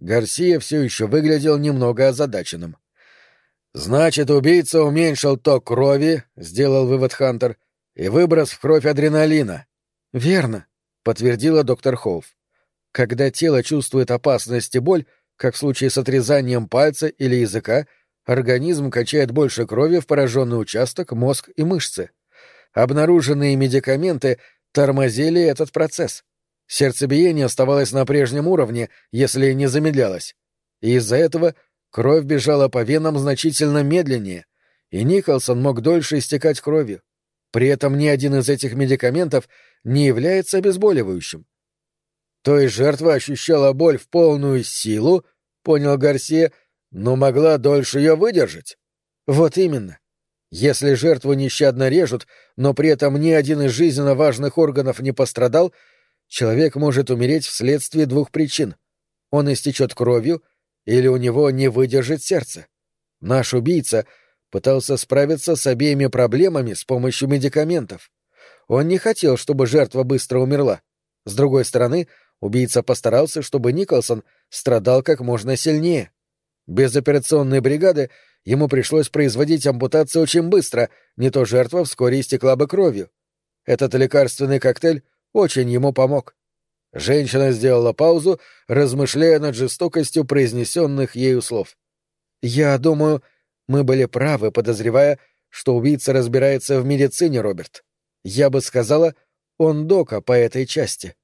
Speaker 2: Гарсия все еще выглядел немного озадаченным. «Значит, убийца уменьшил ток крови», — сделал вывод Хантер, — «и выброс в кровь адреналина». «Верно», — подтвердила доктор Хоуф. «Когда тело чувствует опасность и боль, как в случае с отрезанием пальца или языка, организм качает больше крови в пораженный участок, мозг и мышцы. Обнаруженные медикаменты тормозили этот процесс.
Speaker 1: Сердцебиение оставалось на прежнем уровне, если не замедлялось. И из-за этого кровь бежала по венам значительно медленнее, и Николсон мог дольше истекать кровью. При этом ни один из этих медикаментов не является обезболивающим. То есть жертва ощущала боль в полную силу, понял Гарсия, но могла дольше ее выдержать. Вот именно. Если жертву нещадно режут, но при этом ни один из жизненно важных органов не пострадал, человек может умереть вследствие двух причин. Он истечет кровью или у него не выдержит сердце. Наш убийца пытался справиться с обеими проблемами с помощью медикаментов. Он не хотел, чтобы жертва быстро умерла. С другой стороны, убийца постарался, чтобы Николсон страдал как можно сильнее. Без операционной бригады ему пришлось производить ампутацию очень быстро, не то жертва вскоре истекла бы кровью. Этот лекарственный коктейль очень ему помог. Женщина сделала паузу, размышляя над жестокостью произнесенных ею слов. «Я думаю, мы были правы, подозревая, что убийца разбирается в медицине, Роберт. Я бы сказала, он дока по этой части».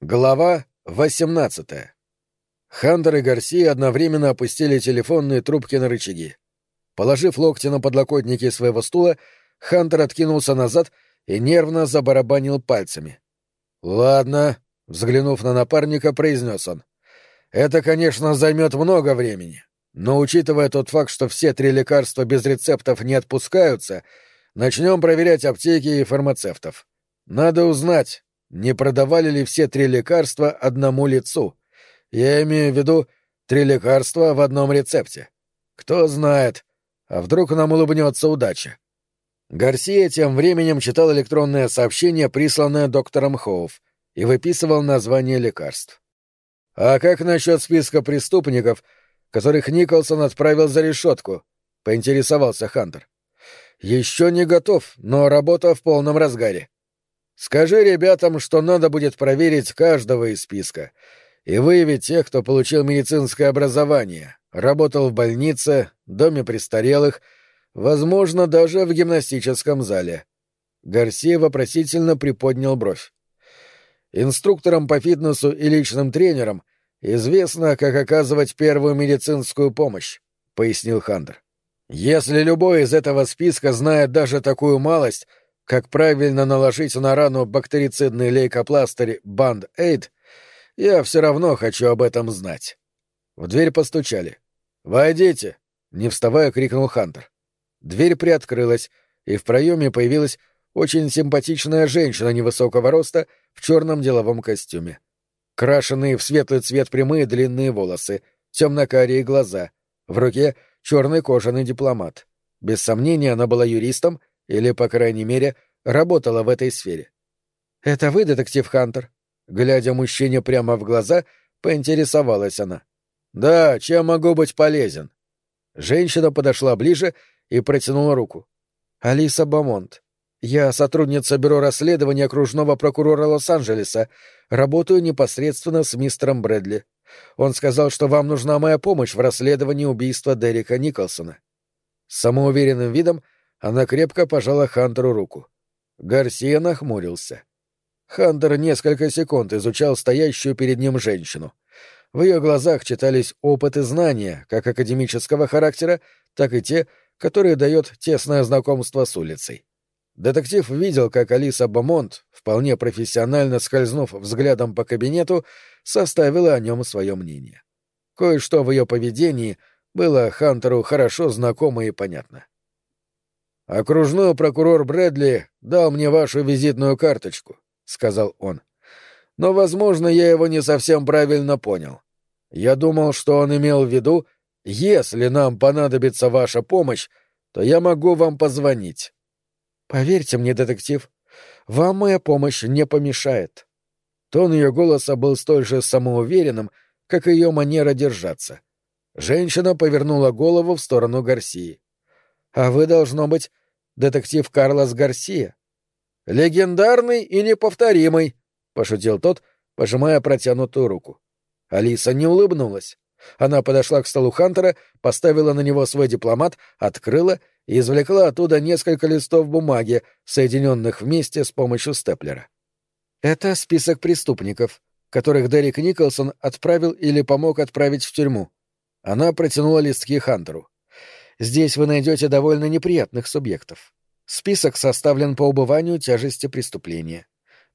Speaker 1: Глава восемнадцатая Хантер и Гарсия одновременно опустили телефонные трубки на рычаги. Положив локти на подлокотники своего стула, Хантер откинулся назад и нервно забарабанил пальцами. «Ладно», — взглянув на напарника, произнес он. «Это, конечно, займет много времени, но учитывая тот факт, что все три лекарства без рецептов не отпускаются, начнем проверять аптеки и фармацевтов. Надо узнать, не продавали ли все три лекарства одному лицу. Я имею в виду три лекарства в одном рецепте. Кто знает, а вдруг нам улыбнется удача. Гарсия тем временем читал электронное сообщение, присланное доктором Хоуф, и выписывал название лекарств. «А как насчет списка преступников, которых Николсон отправил за решетку?» — поинтересовался Хантер. «Еще не готов, но работа в полном разгаре. Скажи ребятам, что надо будет проверить каждого из списка и выявить тех, кто получил медицинское образование, работал в больнице, доме престарелых, возможно, даже в гимнастическом зале. Гарсия вопросительно приподнял бровь. Инструкторам по фитнесу и личным тренерам известно, как оказывать первую медицинскую помощь, пояснил Хантер. Если любой из этого списка знает даже такую малость, как правильно наложить на рану бактерицидный лейкопластырь Band-Aid, я все равно хочу об этом знать. В дверь постучали. «Войдите!» — не вставая, крикнул Хантер. Дверь приоткрылась, и в проеме появилась очень симпатичная женщина невысокого роста в черном деловом костюме. Крашенные в светлый цвет прямые длинные волосы, темно-карие глаза, в руке черный кожаный дипломат. Без сомнения, она была юристом или, по крайней мере, работала в этой сфере. «Это вы, детектив Хантер?» Глядя мужчине прямо в глаза, поинтересовалась она. «Да, чем могу быть полезен?» Женщина подошла ближе и протянула руку. «Алиса Бамонт. Я сотрудница Бюро расследования окружного прокурора Лос-Анджелеса. Работаю непосредственно с мистером Брэдли. Он сказал, что вам нужна моя помощь в расследовании убийства Дерека Николсона». С самоуверенным видом она крепко пожала Хантеру руку. Гарсия нахмурился. Хантер несколько секунд изучал стоящую перед ним женщину. В ее глазах читались опыт и знания, как академического характера, так и те, которые дает тесное знакомство с улицей. Детектив видел, как Алиса Бомонт, вполне профессионально скользнув взглядом по кабинету, составила о нем свое мнение. Кое-что в ее поведении было Хантеру хорошо знакомо и понятно. «Окружной прокурор Брэдли дал мне вашу визитную карточку», — сказал он. «Но, возможно, я его не совсем правильно понял. Я думал, что он имел в виду, если нам понадобится ваша помощь, то я могу вам позвонить». «Поверьте мне, детектив, вам моя помощь не помешает». Тон ее голоса был столь же самоуверенным, как и ее манера держаться. Женщина повернула голову в сторону Гарсии. А вы, должно быть, детектив Карлос Гарсия. Легендарный и неповторимый, пошутил тот, пожимая протянутую руку. Алиса не улыбнулась. Она подошла к столу Хантера, поставила на него свой дипломат, открыла и извлекла оттуда несколько листов бумаги, соединенных вместе с помощью степлера.
Speaker 2: Это список преступников, которых Дерек Николсон отправил или помог отправить в тюрьму. Она протянула листки Хантеру. Здесь вы найдете довольно неприятных субъектов. Список составлен по убыванию тяжести преступления.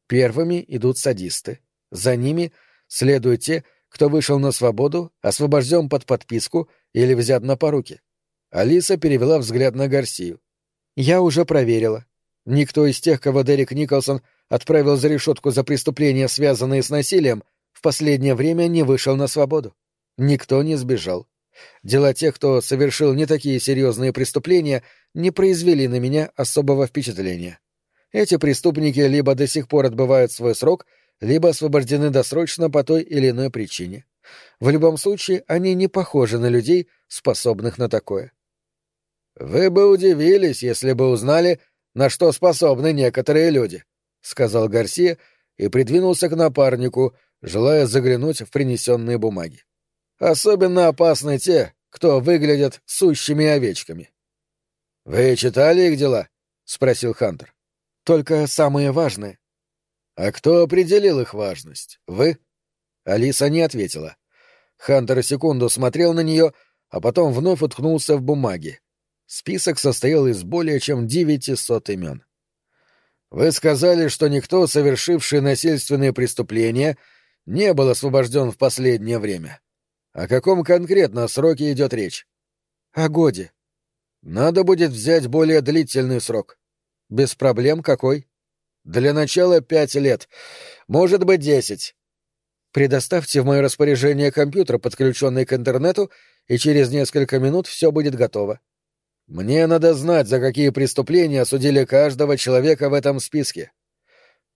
Speaker 2: Первыми идут садисты. За ними следуют те, кто вышел на свободу, освобожден под подписку или взят на поруки. Алиса перевела взгляд на Гарсию. «Я уже проверила. Никто из тех, кого Дерек Николсон отправил за решетку за преступления, связанные с насилием, в последнее время не вышел на свободу. Никто не сбежал. Дела тех, кто совершил не такие серьезные преступления, не произвели на меня особого впечатления. Эти преступники либо до сих пор отбывают свой срок, либо освобождены досрочно по той или иной причине. В любом случае, они не похожи на людей, способных на такое. «Вы бы удивились, если бы узнали, на что способны некоторые люди», — сказал Гарсия и придвинулся к напарнику, желая заглянуть в принесенные бумаги. Особенно опасны те, кто выглядят сущими овечками. — Вы читали их дела? — спросил Хантер. — Только самые важные. — А кто определил их важность? Вы? Алиса не ответила. Хантер секунду смотрел на нее, а потом вновь уткнулся в бумаги. Список состоял из более чем девятисот имен. Вы сказали, что никто, совершивший насильственные преступления, не был освобожден в последнее время. О каком конкретно сроке идет речь? О годе. Надо будет взять более длительный срок. Без проблем какой? Для начала пять лет. Может быть, десять. Предоставьте в мое распоряжение компьютер, подключенный к интернету, и через несколько минут все будет готово. Мне надо знать, за какие преступления осудили каждого человека в этом списке.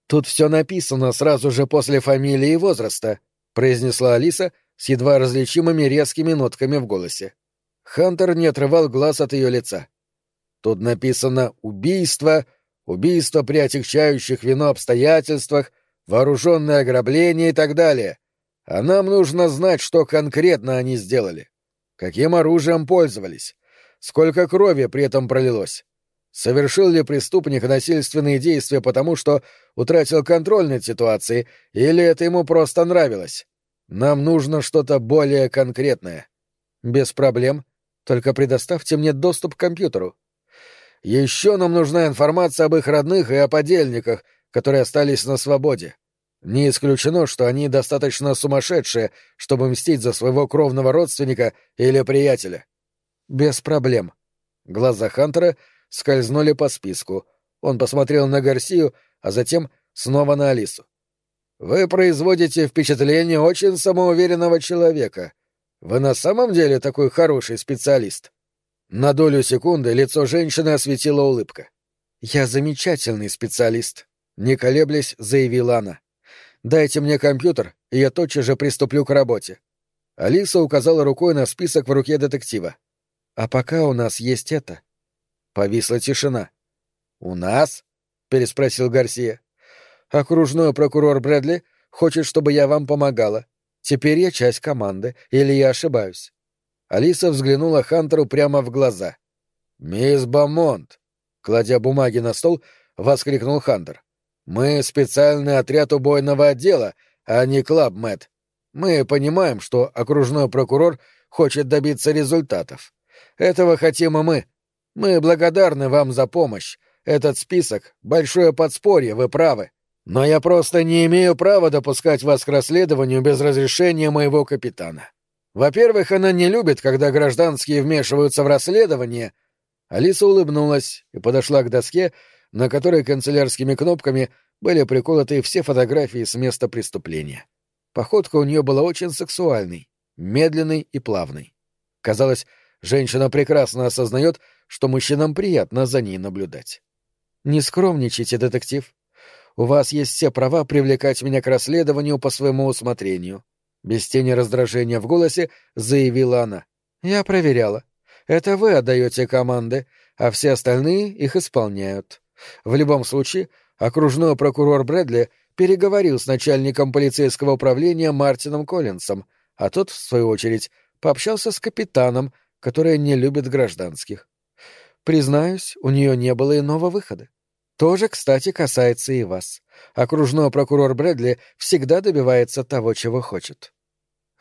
Speaker 2: Тут все написано сразу же после фамилии и возраста, произнесла Алиса, — с едва различимыми резкими нотками в голосе. Хантер не отрывал глаз от ее лица. Тут написано «убийство», «убийство при отягчающих вину обстоятельствах», «вооруженное ограбление» и так далее. А нам нужно знать, что конкретно они сделали. Каким оружием пользовались. Сколько крови при этом пролилось. Совершил ли преступник насильственные действия потому, что утратил контроль над ситуацией, или это ему просто нравилось? Нам нужно что-то более конкретное. Без проблем. Только предоставьте мне доступ к компьютеру. Еще нам нужна информация об их родных и о подельниках, которые остались на свободе. Не исключено, что они достаточно сумасшедшие, чтобы мстить за своего кровного родственника или приятеля. Без проблем. Глаза Хантера скользнули по списку. Он посмотрел на Гарсию, а затем снова на Алису. Вы производите впечатление очень самоуверенного человека. Вы на самом деле такой хороший специалист. На долю секунды лицо женщины осветила улыбка. Я замечательный специалист, не колеблясь, заявила она. Дайте мне компьютер, и я тотчас же приступлю к работе. Алиса указала рукой на список в руке детектива. А пока у нас есть это. Повисла тишина. У нас? переспросил Гарсия. Окружной прокурор Брэдли хочет, чтобы я вам помогала. Теперь я часть команды, или я ошибаюсь?» Алиса взглянула Хантеру прямо в глаза. «Мисс Бамонт!» Кладя бумаги на стол, воскликнул Хантер. «Мы специальный отряд убойного отдела, а не клаб Мэтт. Мы понимаем, что окружной прокурор хочет добиться результатов. Этого хотим и мы. Мы благодарны вам за помощь. Этот список — большое подспорье, вы правы. Но я просто не имею права допускать вас к расследованию без разрешения моего капитана. Во-первых, она не любит, когда гражданские вмешиваются в расследование. Алиса улыбнулась и подошла к доске, на которой канцелярскими кнопками были приколоты все фотографии с места преступления. Походка у нее была очень сексуальной, медленной и плавной. Казалось, женщина прекрасно осознает, что мужчинам приятно за ней наблюдать. «Не скромничайте, детектив», у вас есть все права привлекать меня к расследованию по своему усмотрению. Без тени раздражения в голосе заявила она. Я проверяла. Это вы отдаете команды, а все остальные их исполняют. В любом случае, окружной прокурор Брэдли переговорил с начальником полицейского управления Мартином Коллинсом, а тот, в свою очередь, пообщался с капитаном, который не любит гражданских. Признаюсь, у нее не было иного выхода. Тоже, кстати, касается и вас. Окружной прокурор Брэдли всегда добивается того, чего хочет.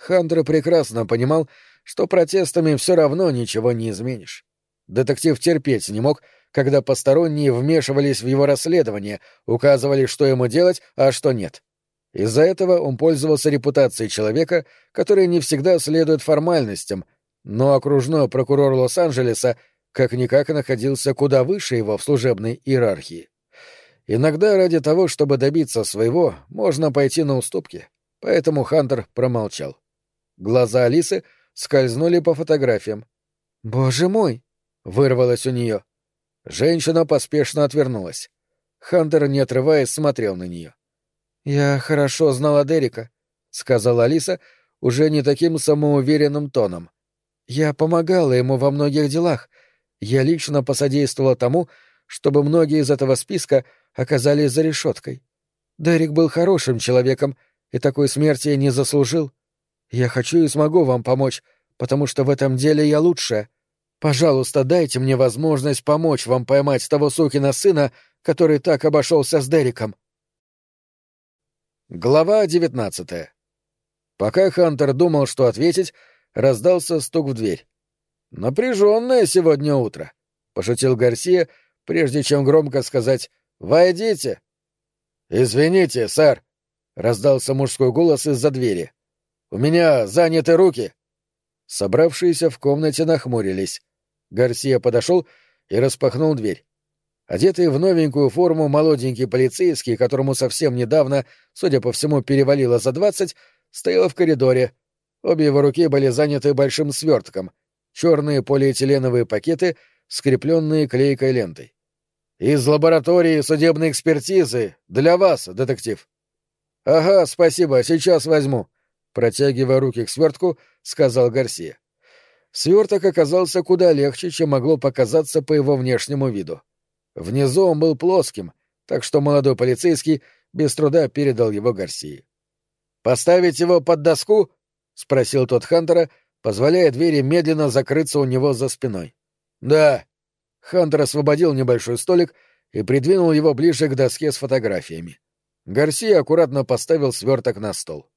Speaker 2: Хантер прекрасно понимал, что протестами все равно ничего не изменишь. Детектив терпеть не мог, когда посторонние вмешивались в его расследование, указывали, что ему делать, а что нет. Из-за этого он пользовался репутацией человека, который не всегда следует формальностям, но окружной прокурор Лос-Анджелеса как-никак находился куда выше его в служебной иерархии. Иногда ради того, чтобы добиться своего, можно пойти на уступки, поэтому Хантер промолчал. Глаза Алисы скользнули по фотографиям. «Боже мой!» — вырвалось у нее. Женщина поспешно отвернулась. Хантер, не отрываясь, смотрел на нее. «Я хорошо знала Дерека», — сказала Алиса уже не таким самоуверенным тоном. «Я помогала ему во многих делах. Я лично посодействовала тому, чтобы многие из этого списка оказались за решеткой. Дерек был хорошим человеком и такой смерти не заслужил. Я хочу и смогу вам помочь, потому что в этом деле я лучшая. Пожалуйста, дайте мне возможность помочь вам поймать того сукина сына, который так обошелся с Дереком. Глава девятнадцатая. Пока Хантер думал, что ответить, раздался стук в дверь. «Напряженное сегодня утро», — пошутил Гарсия, прежде чем громко сказать «Войдите». «Извините, сэр», — раздался мужской голос из-за двери. «У меня заняты руки». Собравшиеся в комнате нахмурились. Гарсия подошел и распахнул дверь. Одетый в новенькую форму молоденький полицейский, которому совсем недавно, судя по всему, перевалило за двадцать, стоял в коридоре. Обе его руки были заняты большим свертком. Черные полиэтиленовые пакеты, скрепленные клейкой лентой. «Из лаборатории судебной экспертизы. Для вас, детектив». «Ага, спасибо, сейчас возьму», — протягивая руки к свертку, сказал Гарсия. Сверток оказался куда легче, чем могло показаться по его внешнему виду. Внизу он был плоским, так что молодой полицейский без труда передал его Гарсии. «Поставить его под доску?» — спросил тот Хантера, позволяя двери медленно закрыться у него за спиной. «Да». Хантер освободил небольшой столик и придвинул его ближе к доске с фотографиями. Гарсия аккуратно поставил сверток на стол.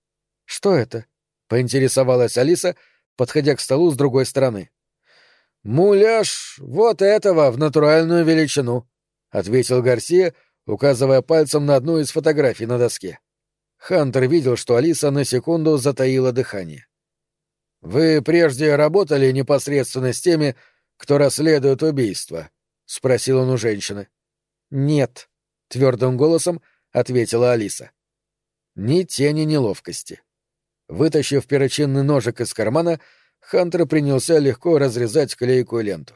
Speaker 2: «Что это?» — поинтересовалась Алиса, подходя к столу с другой стороны. «Муляж вот этого в натуральную величину», — ответил Гарсия, указывая пальцем на одну из фотографий на доске. Хантер видел, что Алиса на секунду затаила дыхание. «Вы прежде работали непосредственно с теми, кто расследует убийство?» — спросил он у женщины. «Нет», — твердым голосом ответила Алиса. Ни тени неловкости. Вытащив перочинный ножик из кармана, Хантер принялся легко разрезать клейкую ленту.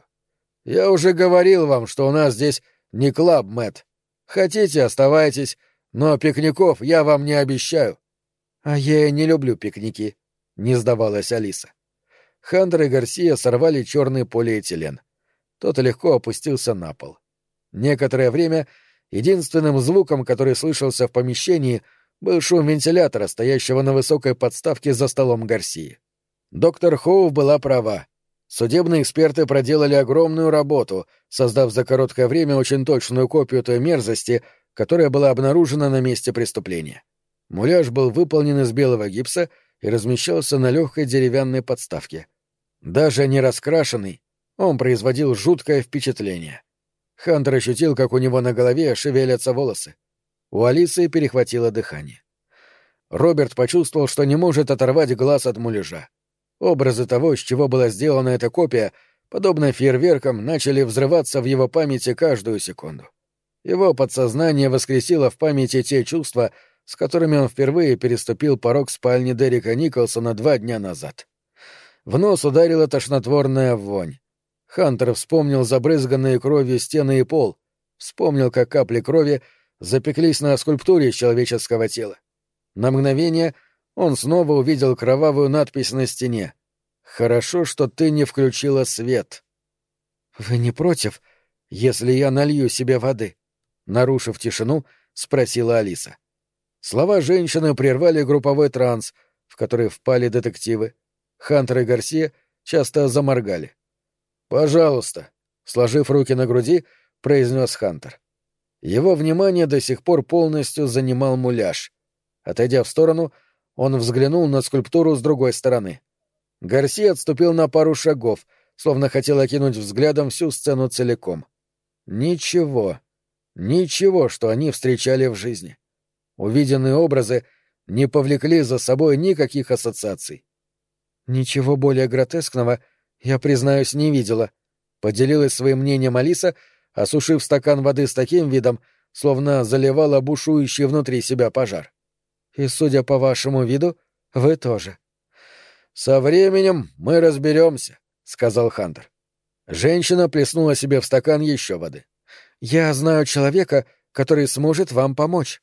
Speaker 2: «Я уже говорил вам, что у нас здесь не клаб, Мэтт. Хотите, оставайтесь, но пикников я вам не обещаю». «А я и не люблю пикники», — не сдавалась Алиса. Хантер и Гарсия сорвали черный полиэтилен. Тот легко опустился на пол. Некоторое время единственным звуком, который слышался в помещении, был шум вентилятора, стоящего на высокой подставке за столом Гарсии. Доктор Хоув была права. Судебные эксперты проделали огромную работу, создав за короткое время очень точную копию той мерзости, которая была обнаружена на месте преступления. Муляж был выполнен из белого гипса и размещался на легкой деревянной подставке. Даже не раскрашенный, он производил жуткое впечатление. Хантер ощутил, как у него на голове шевелятся волосы. У Алисы перехватило дыхание. Роберт почувствовал, что не может оторвать глаз от муляжа. Образы того, с чего была сделана эта копия, подобно фейерверкам, начали взрываться в его памяти каждую секунду. Его подсознание воскресило в памяти те чувства, с которыми он впервые переступил порог спальни Дерека Николсона два дня назад. В нос ударила тошнотворная вонь. Хантер вспомнил забрызганные кровью стены и пол, вспомнил, как капли крови запеклись на скульптуре человеческого тела. На мгновение — он снова увидел кровавую надпись на стене. «Хорошо, что ты не включила свет». «Вы не против, если я налью себе воды?» Нарушив тишину, спросила Алиса. Слова женщины прервали групповой транс, в который впали детективы. Хантер и Гарсия часто заморгали. «Пожалуйста», — сложив руки на груди, произнес Хантер.
Speaker 1: Его внимание до сих пор полностью занимал муляж. Отойдя в сторону, он взглянул на скульптуру с другой стороны. Гарси отступил на пару шагов, словно хотел окинуть взглядом всю сцену целиком. Ничего, ничего, что они встречали в жизни. Увиденные образы не повлекли за собой никаких ассоциаций.
Speaker 2: «Ничего более гротескного, я, признаюсь, не видела», — поделилась своим мнением Алиса, осушив стакан воды с таким видом, словно заливала бушующий внутри себя пожар. «И, судя по вашему виду, вы тоже».
Speaker 1: «Со временем мы разберемся», — сказал Хантер. Женщина плеснула себе в стакан еще воды.
Speaker 2: «Я знаю человека, который сможет вам помочь».